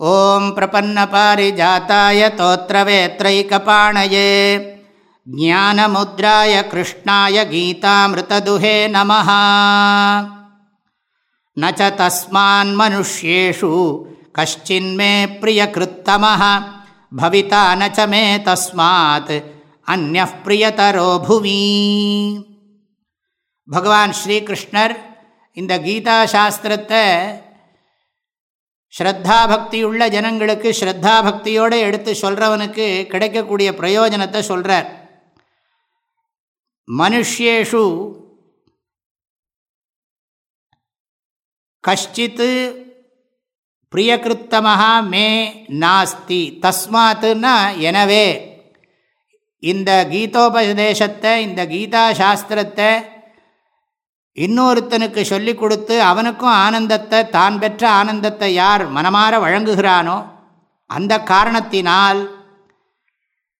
ॐ प्रपन्नपारिजाताय तोत्रवेत्रैकपाणये ज्ञानमुद्राय कृष्णाय गीतामृतदुहे नमः न च तस्मान्मनुष्येषु कश्चिन्मे प्रियकृत्तमः भविता न च मे तस्मात् अन्यः प्रियतरो भुवि பகவான் ஸ்ரீகிருஷ்ணர் இந்த கீதா சாஸ்திரத்தை ஸ்ரத்தா பக்தியுள்ள ஜனங்களுக்கு ஸ்ரத்தா பக்தியோடு எடுத்து சொல்கிறவனுக்கு கிடைக்கக்கூடிய பிரயோஜனத்தை சொல்கிறார் மனுஷேஷு கஷ்டித்து பிரியகிருத்தமாக மே நாஸ்தி. தஸ்மாத்துன்னா எனவே. இந்த கீதோபதேசத்தை இந்த கீதா சாஸ்திரத்தை இன்னொருத்தனுக்கு சொல்லிக் கொடுத்து அவனுக்கும் ஆனந்தத்தை தான் பெற்ற ஆனந்தத்தை யார் மனமாற வழங்குகிறானோ அந்த காரணத்தினால்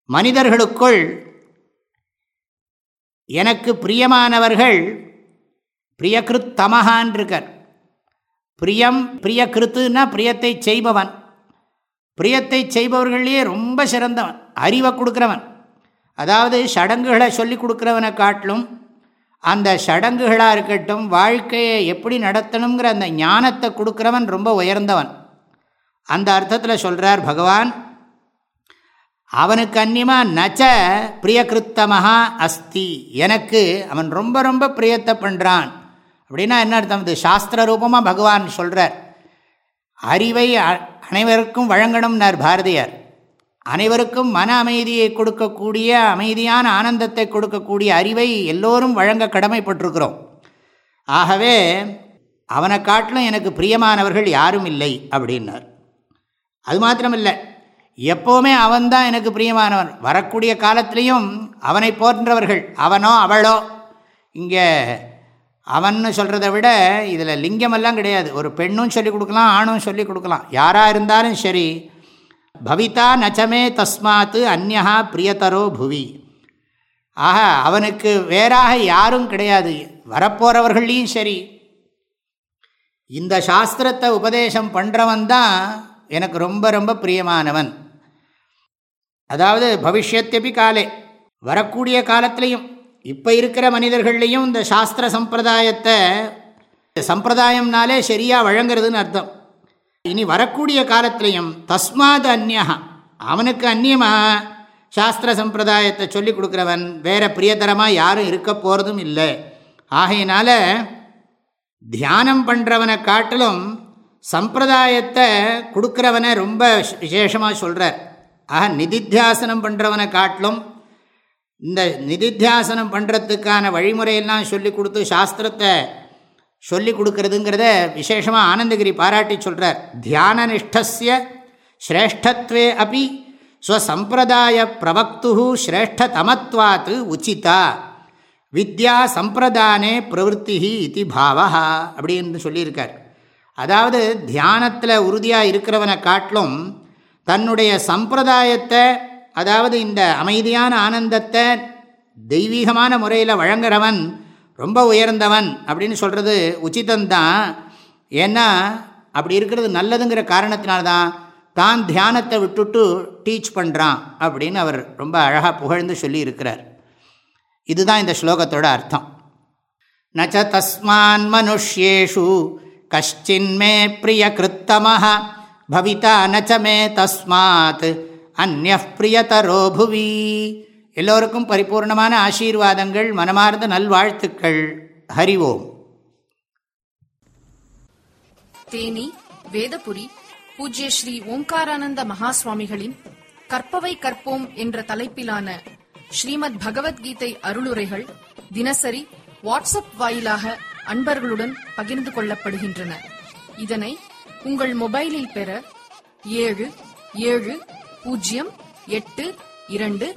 மனிதர்களுக்குள் எனக்கு பிரியமானவர்கள் பிரியகிருத்தமகான் இருக்கார் பிரியம் பிரியகிருத்துன்னா பிரியத்தை செய்பவன். பிரியத்தை செய்பவர்களே ரொம்ப சிறந்தவன் அறிவை கொடுக்குறவன். அதாவது சடங்குகளை சொல்லி கொடுக்குறவனை காட்டிலும் அந்த சடங்குகளாக இருக்கட்டும் வாழ்க்கையை எப்படி நடத்தணுங்கிற அந்த ஞானத்தை கொடுக்குறவன் ரொம்ப உயர்ந்தவன். அந்த அர்த்தத்தில் சொல்கிறார் பகவான் அவனுக்கு அந்நியமாக நச்ச பிரியகிருத்தமஹா அஸ்தி. எனக்கு அவன் ரொம்ப ரொம்ப பிரியத்தை பண்ணுறான் அப்படின்னா என்ன அர்த்தம்? இது சாஸ்திர ரூபமாக பகவான் சொல்கிறார் அறிவை அனைவருக்கும் வழங்கணும்னார் பாரதியார். அனைவருக்கும் மன அமைதியை கொடுக்கக்கூடிய அமைதியான ஆனந்தத்தை கொடுக்கக்கூடிய அறிவை எல்லோரும் வழங்க கடமைப்பட்டிருக்கிறோம். ஆகவே அவனை காட்டிலும் எனக்கு பிரியமானவர்கள் யாரும் இல்லை அப்படின்னார். அது மாத்திரமில்லை. எப்போவுமே அவன்தான் எனக்கு பிரியமானவன். வரக்கூடிய காலத்திலையும் அவனை போன்றவர்கள் அவனோ அவளோ. இங்கே அவன்னு சொல்கிறத விட இதில் லிங்கமெல்லாம் கிடையாது. ஒரு பெண்ணும் சொல்லிக் கொடுக்கலாம் ஆணும் சொல்லிக் கொடுக்கலாம். யாராக இருந்தாலும் சரி பவிதா நச்சமே தஸ்மாத்து அந்நகா பிரியதரோ புவி. ஆக அவனுக்கு வேறாக யாரும் கிடையாது. வரப்போகிறவர்களையும் சரி. இந்த சாஸ்திரத்தை உபதேசம் பண்ணுறவன் தான் எனக்கு ரொம்ப ரொம்ப பிரியமானவன். அதாவது பவிஷ்யத்தபி காலே வரக்கூடிய காலத்திலையும் இப்போ இருக்கிற மனிதர்கள்லையும் இந்த சாஸ்திர சம்பிரதாயத்தை சம்பிரதாயம்னாலே சரியாக வழங்குறதுன்னு அர்த்தம். இனி வரக்கூடிய காலத்திலையும் தஸ்மாத் அந்நியா அவனுக்கு அந்நியமாக சாஸ்திர சம்பிரதாயத்தை சொல்லி கொடுக்குறவன் வேற பிரியதரமாக யாரும் இருக்க போகிறதும் இல்லை. ஆகையினால தியானம் பண்ணுறவனை காட்டிலும் சம்பிரதாயத்தை கொடுக்குறவனை ரொம்ப விசேஷமாக சொல்கிறார் ஆக நிதித்தியாசனம் பண்ணுறவனை காட்டிலும் இந்த நிதித்தியாசனம் பண்ணுறதுக்கான வழிமுறையெல்லாம் சொல்லி கொடுத்து சாஸ்திரத்தை சொல்லி கொடுக்கறதுங்கிறத விசேஷமாக ஆனந்தகிரி பாராட்டி சொல்கிறார் தியான நிஷ்டசிய ஸ்ரேஷ்டத்வே அப்படி ஸ்வசம்பிரதாய பிரவக்து ஸ்ரேஷ்டதமத்வாத்து உச்சிதா. வித்யா சம்பிரதானே பிரவருத்தி இது பாவா அப்படின்னு சொல்லியிருக்கார். அதாவது தியானத்தில் உறுதியாக இருக்கிறவனை காட்டிலும் தன்னுடைய சம்பிரதாயத்தை அதாவது இந்த அமைதியான ஆனந்தத்தை தெய்வீகமான முறையில் வழங்குறவன் ரொம்ப உயர்ந்தவன் அப்படின்னு சொல்கிறது உச்சிதந்தான் ஏன்னா அப்படி இருக்கிறது நல்லதுங்கிற காரணத்தினால்தான் தான் தியானத்தை விட்டுட்டு டீச் பண்ணுறான் அப்படின்னு அவர் ரொம்ப அழகாக புகழ்ந்து சொல்லி இருக்கிறார் இதுதான் இந்த ஸ்லோகத்தோட அர்த்தம். நச்ச தஸ்மான் மனுஷ்யேஷு கஷ்டின்மே பிரிய கிருத்தமாக பவிதா நச்ச மே தஸ்மாத் அந்நிய பிரியதரோ புவி. எல்லோருக்கும் பரிபூர்ணமான ஆசீர்வாதங்கள் மனமார்ந்த நல்வாழ்த்துக்கள். ஹரிவோம் தேனி வேதபுரி பூஜ்ய ஸ்ரீ ஓம்காரானந்த மகாசுவாமிகளின் கற்பவை கற்போம் என்ற தலைப்பிலான ஸ்ரீமத் பகவத்கீதை அருளுரைகள் தினசரி வாட்ஸ்அப் வாயிலாக அன்பர்களுடன் பகிர்ந்து கொள்ளப்படுகின்றன. இதனை உங்கள் மொபைலில் பெற ஏழு ஏழு பூஜ்ஜியம் எட்டு இரண்டு